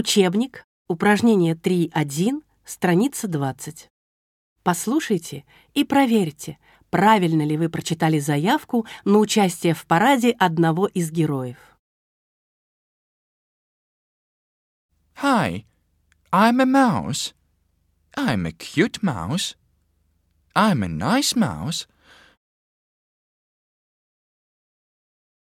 Учебник, упражнение 3.1, страница 20. Послушайте и проверьте, правильно ли вы прочитали заявку на участие в параде одного из героев. Hi, I'm a mouse. I'm a cute mouse. I'm a nice mouse.